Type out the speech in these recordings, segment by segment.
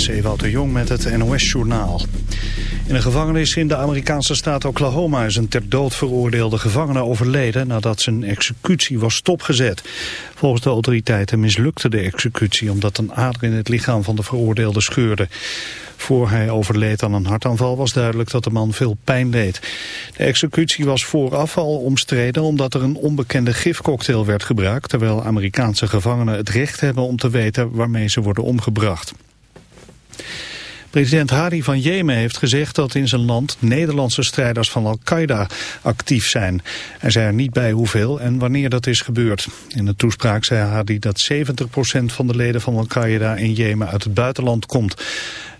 is Ewout de Jong met het NOS-journaal. In een gevangenis in de Amerikaanse staat Oklahoma is een ter dood veroordeelde gevangene overleden nadat zijn executie was stopgezet. Volgens de autoriteiten mislukte de executie omdat een ader in het lichaam van de veroordeelde scheurde. Voor hij overleed aan een hartaanval was duidelijk dat de man veel pijn leed. De executie was vooraf al omstreden omdat er een onbekende gifcocktail werd gebruikt... terwijl Amerikaanse gevangenen het recht hebben om te weten waarmee ze worden omgebracht. President Hadi van Jemen heeft gezegd dat in zijn land Nederlandse strijders van Al-Qaeda actief zijn. Hij zei er niet bij hoeveel en wanneer dat is gebeurd. In de toespraak zei Hadi dat 70% van de leden van Al-Qaeda in Jemen uit het buitenland komt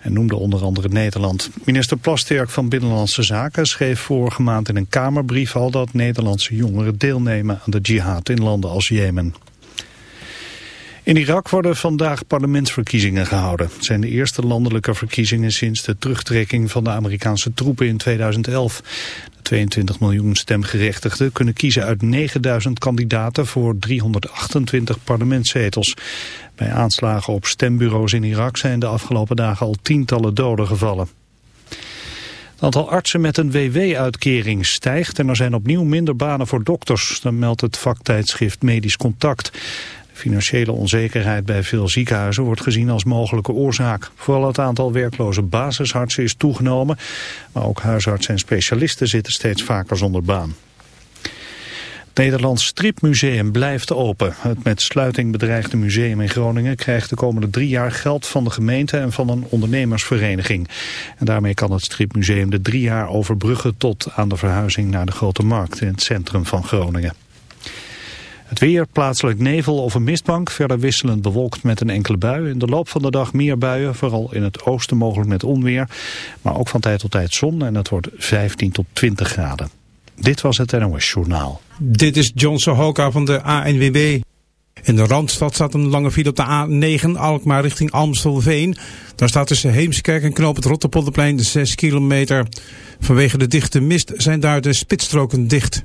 en noemde onder andere Nederland. Minister Plasterk van Binnenlandse Zaken schreef vorige maand in een Kamerbrief al dat Nederlandse jongeren deelnemen aan de jihad in landen als Jemen. In Irak worden vandaag parlementsverkiezingen gehouden. Het zijn de eerste landelijke verkiezingen sinds de terugtrekking van de Amerikaanse troepen in 2011. De 22 miljoen stemgerechtigden kunnen kiezen uit 9000 kandidaten voor 328 parlementszetels. Bij aanslagen op stembureaus in Irak zijn de afgelopen dagen al tientallen doden gevallen. Het aantal artsen met een WW-uitkering stijgt en er zijn opnieuw minder banen voor dokters. Dan meldt het vaktijdschrift Medisch Contact. Financiële onzekerheid bij veel ziekenhuizen wordt gezien als mogelijke oorzaak. Vooral het aantal werkloze basisartsen is toegenomen, maar ook huisartsen en specialisten zitten steeds vaker zonder baan. Het Nederlands Stripmuseum blijft open. Het met sluiting bedreigde museum in Groningen krijgt de komende drie jaar geld van de gemeente en van een ondernemersvereniging. En daarmee kan het Stripmuseum de drie jaar overbruggen tot aan de verhuizing naar de Grote Markt in het centrum van Groningen. Het weer, plaatselijk nevel of een mistbank, verder wisselend bewolkt met een enkele bui. In de loop van de dag meer buien, vooral in het oosten mogelijk met onweer. Maar ook van tijd tot tijd zon en het wordt 15 tot 20 graden. Dit was het NOS Journaal. Dit is John Sohoka van de ANWB. In de Randstad staat een lange file op de A9 Alkmaar richting Amstelveen. Daar staat tussen Heemskerk en Knoop het Rotterpolderplein 6 kilometer. Vanwege de dichte mist zijn daar de spitsstroken dicht.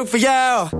For voor jou.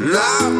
Love.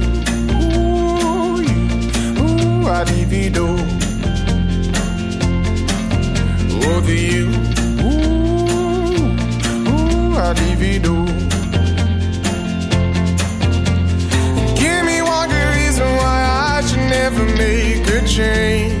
You, ooh, I'd you, ooh, ooh, I'd divido. Give me one good reason why I should never make a change.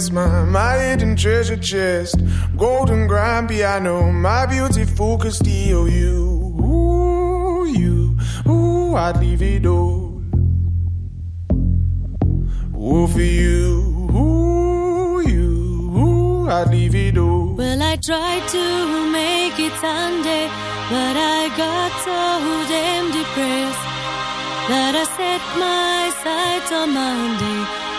Budapest, my, my hidden treasure chest. Golden grand piano, my beauty focused EOU. Ooh, you, ooh, I'd leave it all. Ooh, for you, ooh, you, ooh, I'd leave it all. Well, I tried to make it Sunday, but I got so damn depressed that I set my sights on Monday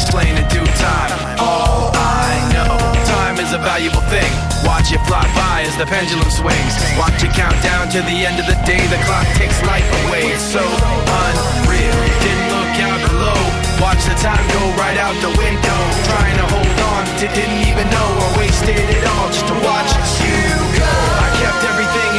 explain in due time. All I know, time is a valuable thing. Watch it fly by as the pendulum swings. Watch it count down to the end of the day. The clock takes life away. It's so unreal. Didn't look out below. Watch the time go right out the window. Trying to hold on to didn't even know I wasted it all just to watch you go. I kept everything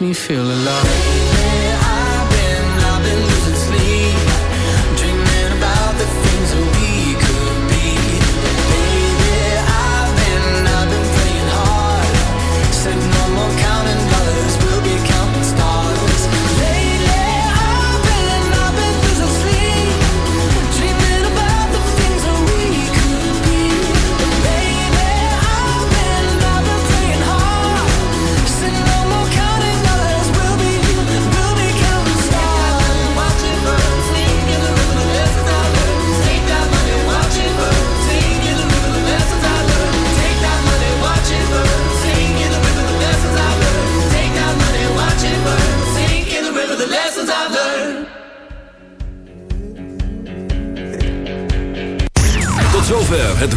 me feel alive.